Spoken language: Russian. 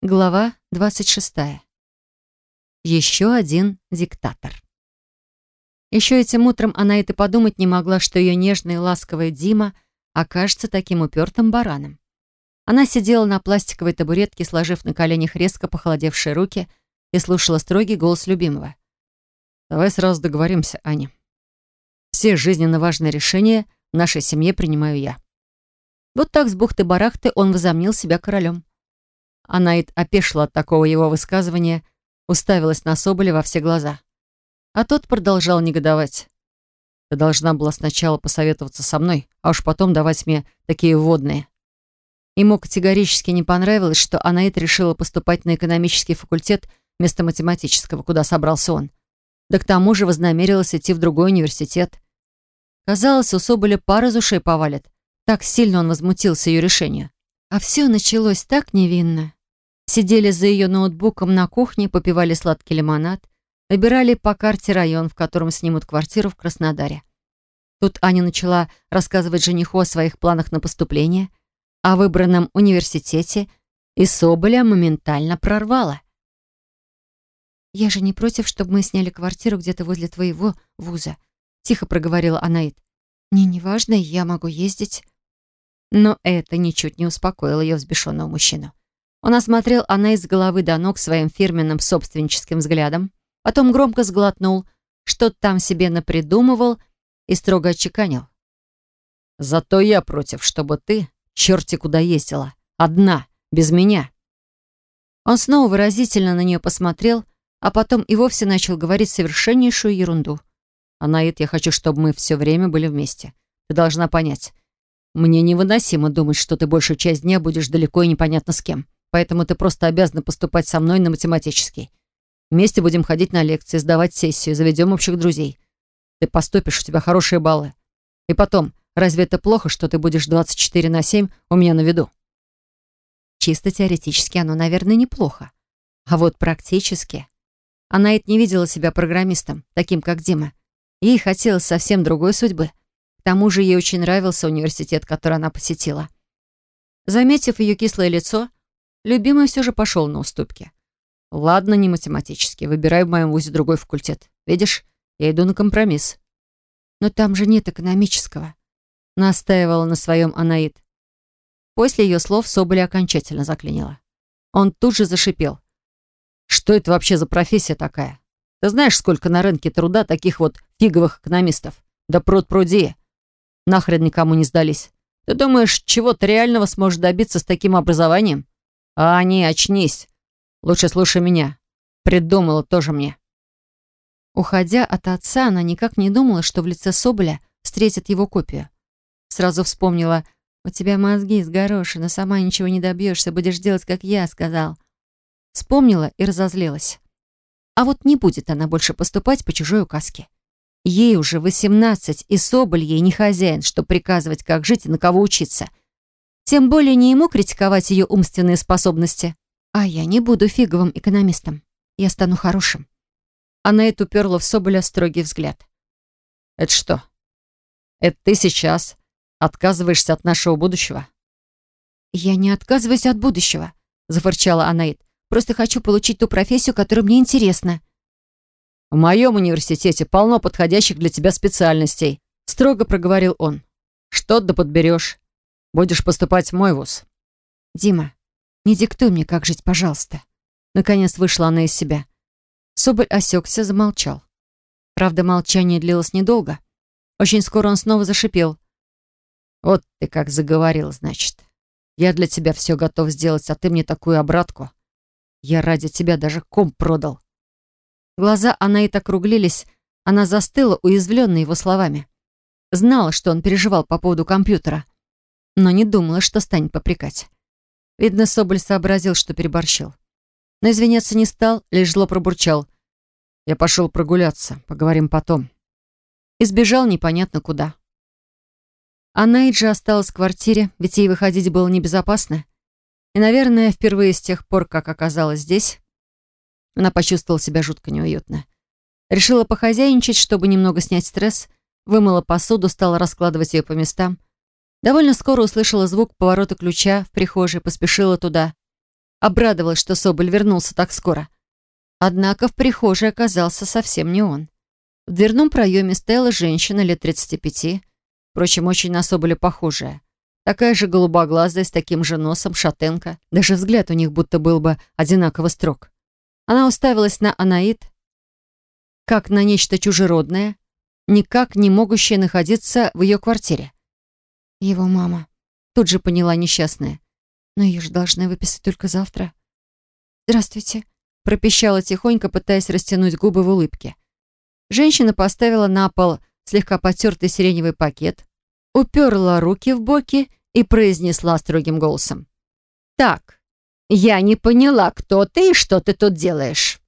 Глава 26. Еще один диктатор. Еще этим утром она это подумать не могла, что ее нежный и ласковый Дима окажется таким упертым бараном. Она сидела на пластиковой табуретке, сложив на коленях резко похолодевшие руки и слушала строгий голос любимого. «Давай сразу договоримся, Аня. Все жизненно важные решения в нашей семье принимаю я». Вот так с бухты-барахты он возомнил себя королем. Анаит опешила от такого его высказывания, уставилась на Соболя во все глаза. А тот продолжал негодовать. «Ты должна была сначала посоветоваться со мной, а уж потом давать мне такие вводные». Ему категорически не понравилось, что Анаит решила поступать на экономический факультет вместо математического, куда собрался он. Да к тому же вознамерилась идти в другой университет. Казалось, у Соболя пара из ушей повалит. Так сильно он возмутился ее решению. А все началось так невинно. Сидели за ее ноутбуком на кухне, попивали сладкий лимонад, выбирали по карте район, в котором снимут квартиру в Краснодаре. Тут Аня начала рассказывать жениху о своих планах на поступление, о выбранном университете, и Соболя моментально прорвала. «Я же не против, чтобы мы сняли квартиру где-то возле твоего вуза», тихо проговорила Анаит. «Мне не важно, я могу ездить». Но это ничуть не успокоило ее взбешенного мужчину. Он осмотрел она из головы до ног своим фирменным собственническим взглядом, потом громко сглотнул, что-то там себе напридумывал и строго отчеканил. «Зато я против, чтобы ты, черти куда ездила, одна, без меня». Он снова выразительно на нее посмотрел, а потом и вовсе начал говорить совершеннейшую ерунду. «Анаит, я хочу, чтобы мы все время были вместе. Ты должна понять. Мне невыносимо думать, что ты большую часть дня будешь далеко и непонятно с кем поэтому ты просто обязана поступать со мной на математический. Вместе будем ходить на лекции, сдавать сессию, заведем общих друзей. Ты поступишь, у тебя хорошие баллы. И потом, разве это плохо, что ты будешь 24 на 7 у меня на виду? Чисто теоретически оно, наверное, неплохо. А вот практически... Она ведь не видела себя программистом, таким как Дима. Ей хотелось совсем другой судьбы. К тому же ей очень нравился университет, который она посетила. Заметив ее кислое лицо, Любимый все же пошел на уступки. Ладно, не математически. Выбирай в моем вузе другой факультет. Видишь, я иду на компромисс. Но там же нет экономического. Настаивала на своем Анаид. После ее слов Соболя окончательно заклинила. Он тут же зашипел. Что это вообще за профессия такая? Ты знаешь, сколько на рынке труда таких вот фиговых экономистов? Да пруд пруди. Нахрен никому не сдались. Ты думаешь, чего-то реального сможешь добиться с таким образованием? «А, не, очнись. Лучше слушай меня. Придумала тоже мне». Уходя от отца, она никак не думала, что в лице Соболя встретит его копию. Сразу вспомнила, «У тебя мозги с горошины, сама ничего не добьешься, будешь делать, как я сказал». Вспомнила и разозлилась. А вот не будет она больше поступать по чужой указке. Ей уже восемнадцать, и Соболь ей не хозяин, чтобы приказывать, как жить и на кого учиться. Тем более не ему критиковать ее умственные способности. А я не буду фиговым экономистом. Я стану хорошим. Она это уперла в Соболя строгий взгляд. «Это что? Это ты сейчас отказываешься от нашего будущего?» «Я не отказываюсь от будущего», — зафырчала Анаит. «Просто хочу получить ту профессию, которая мне интересна». «В моем университете полно подходящих для тебя специальностей», — строго проговорил он. «Что да подберешь. Будешь поступать в мой вуз». «Дима, не диктуй мне, как жить, пожалуйста». Наконец вышла она из себя. Соболь осекся, замолчал. Правда, молчание длилось недолго. Очень скоро он снова зашипел. «Вот ты как заговорил, значит. Я для тебя все готов сделать, а ты мне такую обратку. Я ради тебя даже комп продал». Глаза Анаит округлились, она застыла, уязвленная его словами. Знала, что он переживал по поводу компьютера но не думала, что станет попрекать. Видно, Соболь сообразил, что переборщил. Но извиняться не стал, лишь зло пробурчал. «Я пошел прогуляться, поговорим потом». И сбежал непонятно куда. А Найджи осталась в квартире, ведь ей выходить было небезопасно. И, наверное, впервые с тех пор, как оказалась здесь, она почувствовала себя жутко неуютно. Решила похозяйничать, чтобы немного снять стресс, вымыла посуду, стала раскладывать ее по местам. Довольно скоро услышала звук поворота ключа в прихожей, поспешила туда. Обрадовалась, что Соболь вернулся так скоро. Однако в прихожей оказался совсем не он. В дверном проеме стояла женщина лет 35, впрочем, очень на Соболя похожая. Такая же голубоглазая, с таким же носом, шатенка. Даже взгляд у них будто был бы одинаково строг. Она уставилась на Анаит, как на нечто чужеродное, никак не могущее находиться в ее квартире. Его мама. Тут же поняла несчастная. Но ее же должны выписать только завтра. «Здравствуйте», — пропищала тихонько, пытаясь растянуть губы в улыбке. Женщина поставила на пол слегка потертый сиреневый пакет, уперла руки в боки и произнесла строгим голосом. «Так, я не поняла, кто ты и что ты тут делаешь».